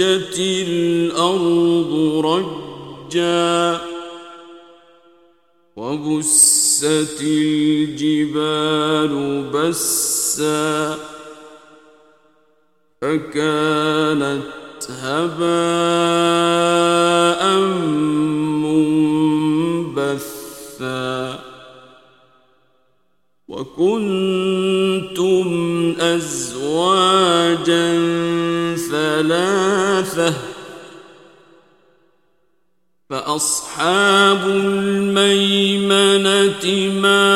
رجت الأرض رجا وبست الجبال بسا فكانت هباء منبثا وكنتم أزواجا ثلاثة فأصحاب الميمنة ما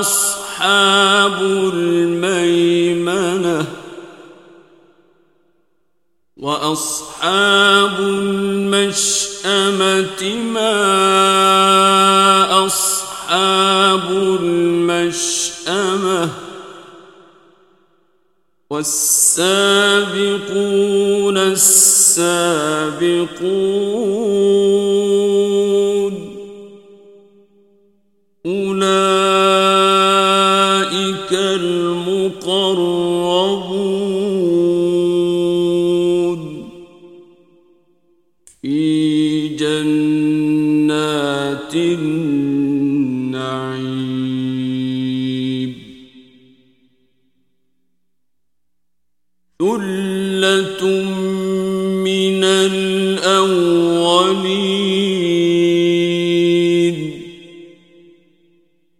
أصحاب الميمنة وأصحاب المشأمة ما أصحاب المشأمة والسابقون السابقون من الأولين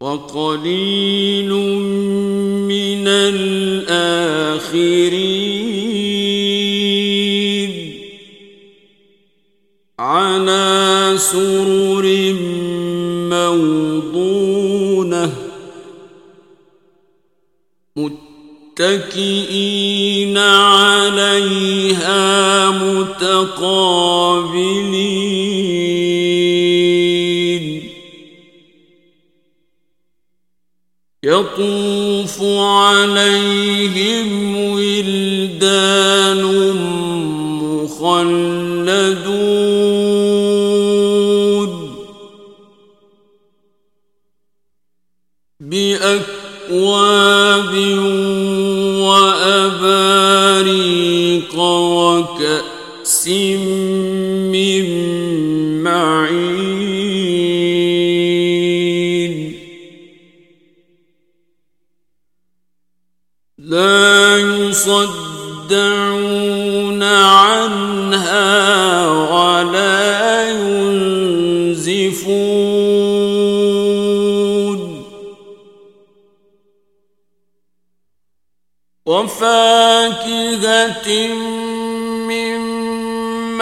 وقليل من الآخرين على سرور متكئين عليها متقابلين يطوف عليهم ولدان مخلدون بأكواب من معين. لا يصدعون عنها ولا ينزفون. وفاكهة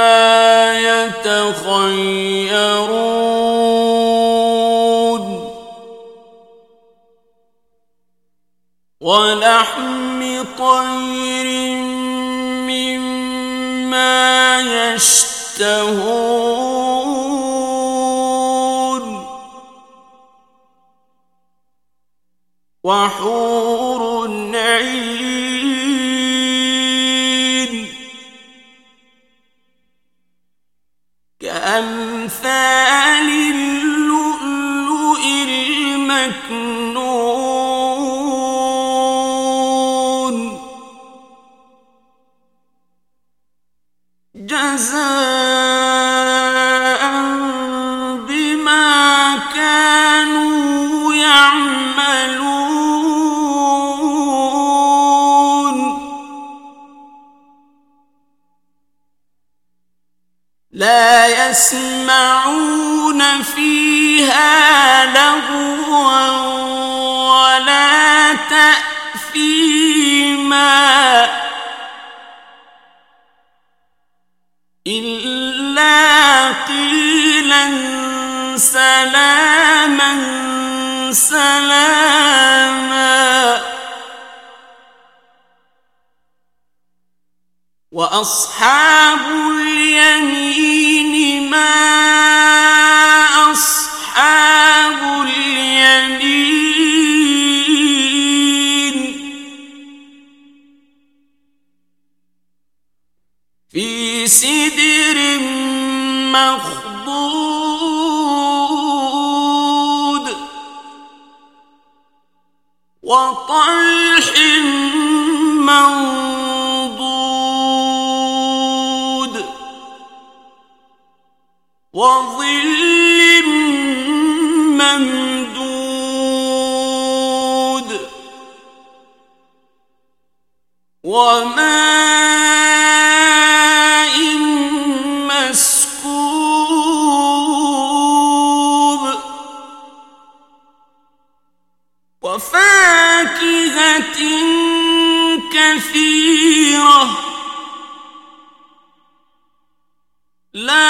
مما يتخيرون ولحم طير مما يشتهون وحور كأمثال اللؤلؤ المكنون لا يسمعون فيها لغوا ولا تأثيما إلا قيلا سلاما سلاما وأصحاب وظل ممدود وما كثيرة لا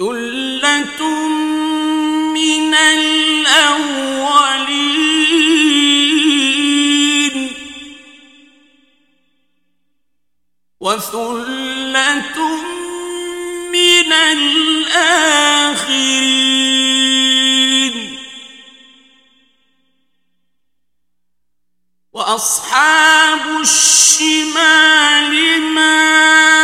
وفرش مرفوعة وثلة من الآخرين وأصحاب الشمال ما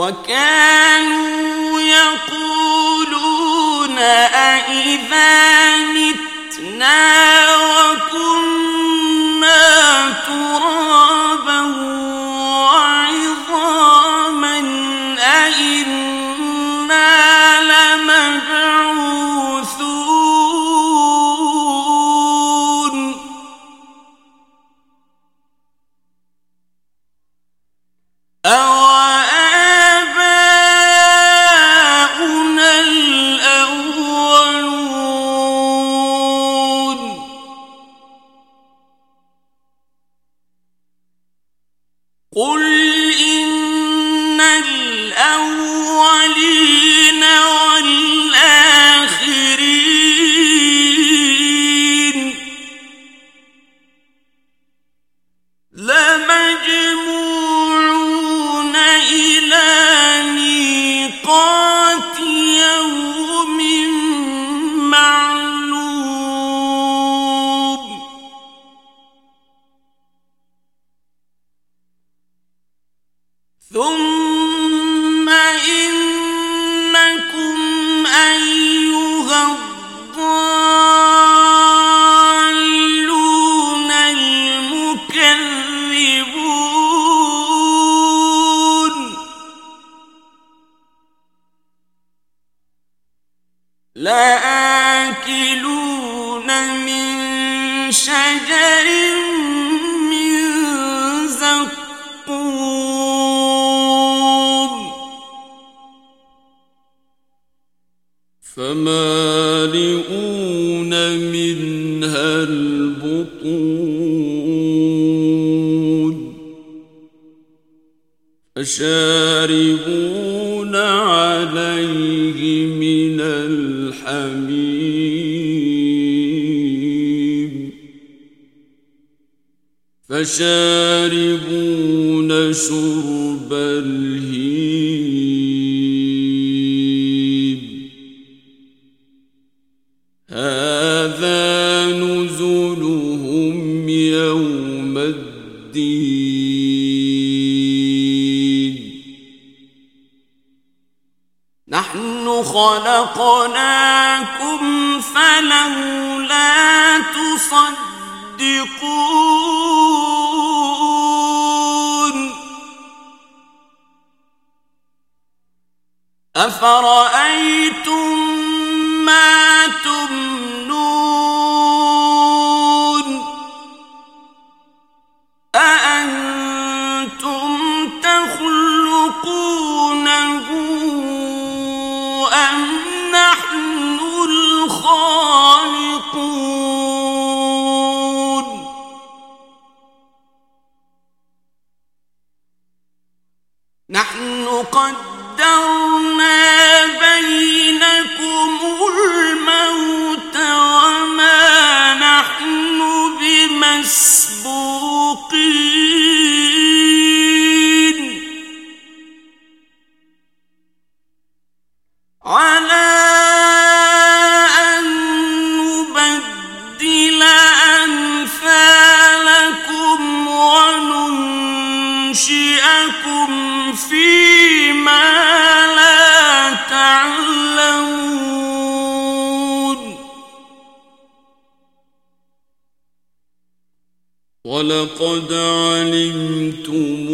وكانوا فمالئون منها البطون فشاربون عليه من الحميم فشاربون شرب الحميم هذا نزلهم يوم خلقناكم فلولا تصدقون وَلَقَدْ عَلِمْتُمُ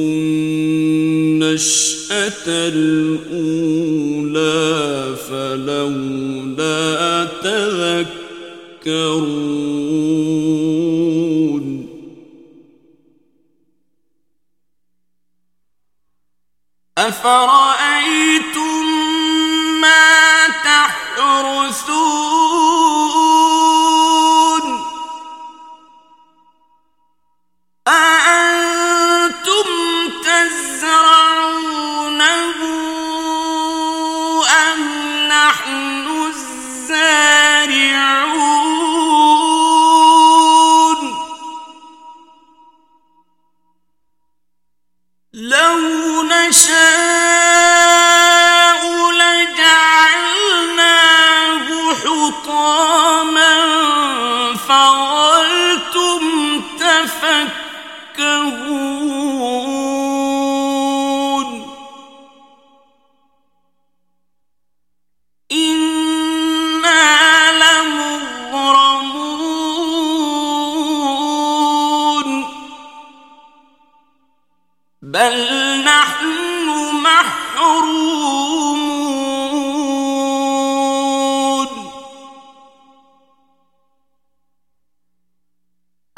النَّشْأَةَ الْأُولَى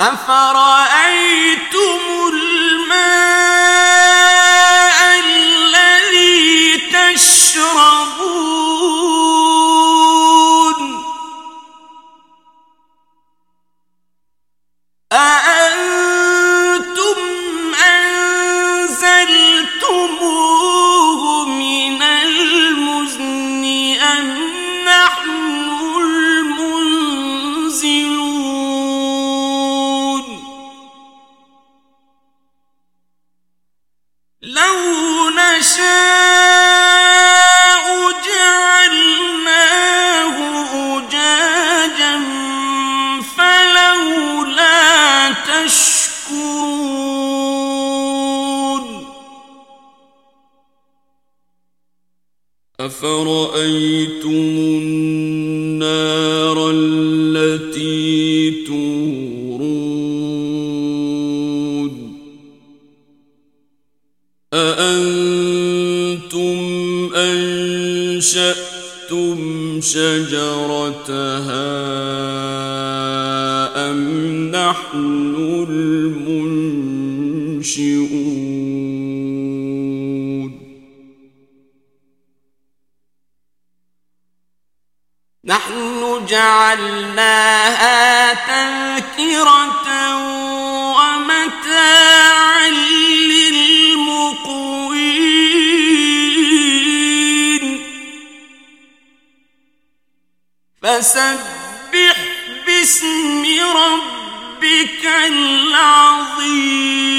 افر النار التي تورون. أأنتم أنشأتم نحن جعلناها تذكرة ومتاعا للمقوين. فسبح باسم ربك العظيم.